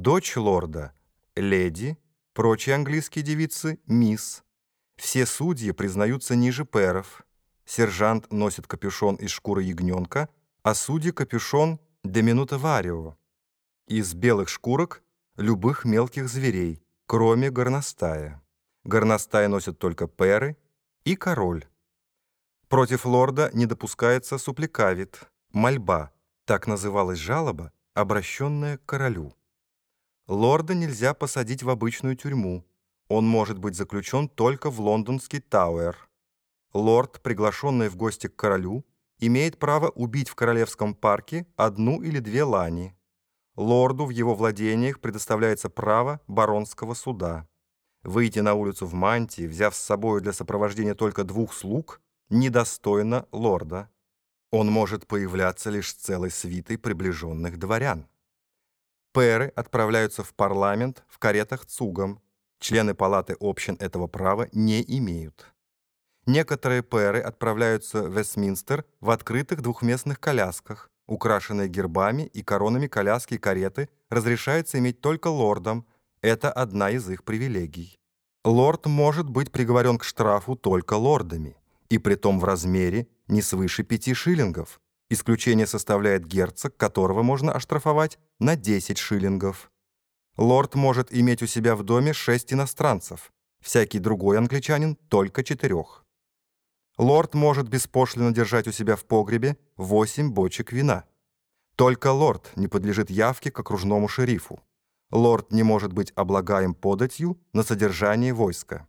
Дочь лорда — леди, прочие английские девицы — мисс. Все судьи признаются ниже пэров. Сержант носит капюшон из шкуры ягненка, а судьи — капюшон де минута варио. Из белых шкурок любых мелких зверей, кроме горностая. Горностая носят только пэры и король. Против лорда не допускается супликавит, мольба, так называлась жалоба, обращенная к королю. Лорда нельзя посадить в обычную тюрьму. Он может быть заключен только в лондонский Тауэр. Лорд, приглашенный в гости к королю, имеет право убить в Королевском парке одну или две лани. Лорду в его владениях предоставляется право баронского суда. Выйти на улицу в мантии, взяв с собой для сопровождения только двух слуг, недостойно лорда. Он может появляться лишь целой свитой приближенных дворян. Пэры отправляются в парламент в каретах цугом. Члены палаты общин этого права не имеют. Некоторые пэры отправляются в Вестминстер в открытых двухместных колясках, украшенные гербами и коронами коляски и кареты разрешается иметь только лордам. Это одна из их привилегий. Лорд может быть приговорен к штрафу только лордами, и притом в размере не свыше пяти шиллингов, Исключение составляет герцог, которого можно оштрафовать на 10 шиллингов. Лорд может иметь у себя в доме шесть иностранцев, всякий другой англичанин — только четырех. Лорд может беспошлино держать у себя в погребе 8 бочек вина. Только лорд не подлежит явке к окружному шерифу. Лорд не может быть облагаем податью на содержание войска.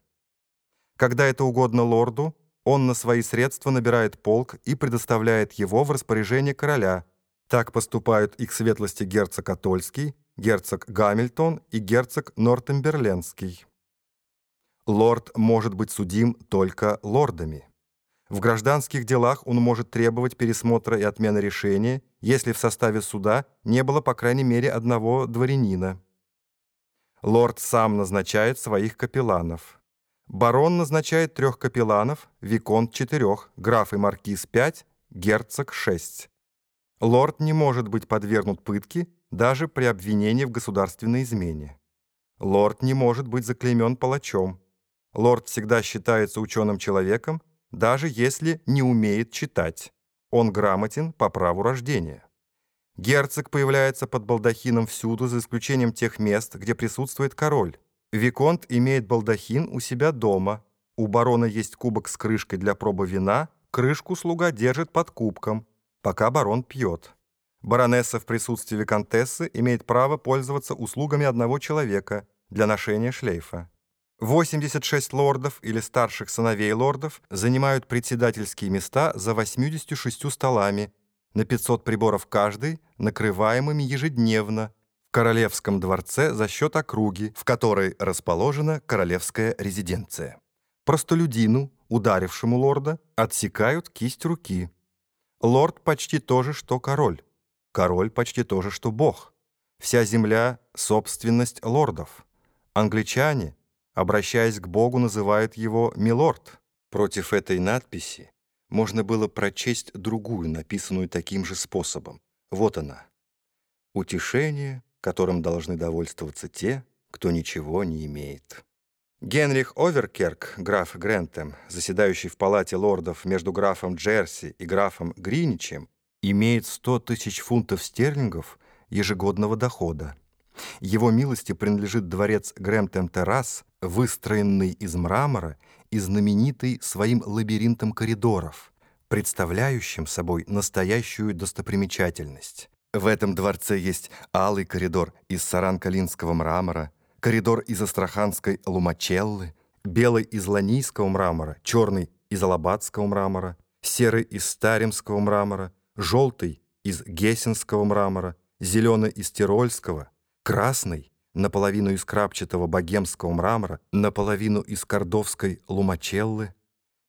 Когда это угодно лорду, он на свои средства набирает полк и предоставляет его в распоряжение короля. Так поступают их светлости герцог Атольский, герцог Гамильтон и герцог Нортемберленский. Лорд может быть судим только лордами. В гражданских делах он может требовать пересмотра и отмены решения, если в составе суда не было по крайней мере одного дворянина. Лорд сам назначает своих капелланов. Барон назначает трех капелланов, виконт четырех, граф и маркиз пять, герцог шесть. Лорд не может быть подвергнут пытке даже при обвинении в государственной измене. Лорд не может быть заклеймен палачом. Лорд всегда считается ученым человеком, даже если не умеет читать. Он грамотен по праву рождения. Герцог появляется под балдахином всюду, за исключением тех мест, где присутствует король. Виконт имеет балдахин у себя дома. У барона есть кубок с крышкой для пробы вина. Крышку слуга держит под кубком, пока барон пьет. Баронесса в присутствии виконтессы имеет право пользоваться услугами одного человека для ношения шлейфа. 86 лордов или старших сыновей лордов занимают председательские места за 86 столами, на 500 приборов каждый, накрываемыми ежедневно, Королевском дворце за счет округи, в которой расположена королевская резиденция. Простолюдину, ударившему лорда, отсекают кисть руки. Лорд почти то же, что король. Король почти то же, что бог. Вся земля — собственность лордов. Англичане, обращаясь к богу, называют его «милорд». Против этой надписи можно было прочесть другую, написанную таким же способом. Вот она. «Утешение которым должны довольствоваться те, кто ничего не имеет. Генрих Оверкерк, граф Грентем, заседающий в палате лордов между графом Джерси и графом Гриничем, имеет 100 тысяч фунтов стерлингов ежегодного дохода. Его милости принадлежит дворец Грэмптем-Террас, выстроенный из мрамора и знаменитый своим лабиринтом коридоров, представляющим собой настоящую достопримечательность. В этом дворце есть алый коридор из саран-калинского мрамора, коридор из астраханской лумачеллы, белый из ланийского мрамора, черный из алабадского мрамора, серый из старимского мрамора, желтый из гессенского мрамора, зеленый из тирольского, красный наполовину из крапчатого богемского мрамора, наполовину из кордовской лумачеллы,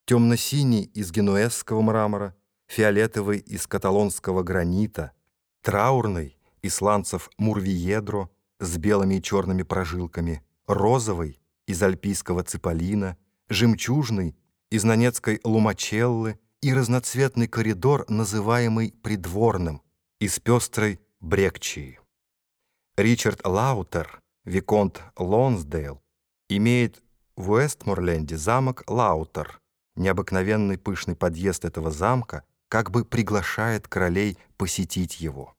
темно-синий из генуэзского мрамора, фиолетовый из каталонского гранита — Траурный — исландцев Мурвиедро с белыми и черными прожилками, розовый — из альпийского циполина, жемчужный — из нанецкой лумачеллы и разноцветный коридор, называемый придворным, из пестрой брекчии. Ричард Лаутер, Виконт Лонсдейл, имеет в Уэстморленде замок Лаутер. Необыкновенный пышный подъезд этого замка как бы приглашает королей посетить его.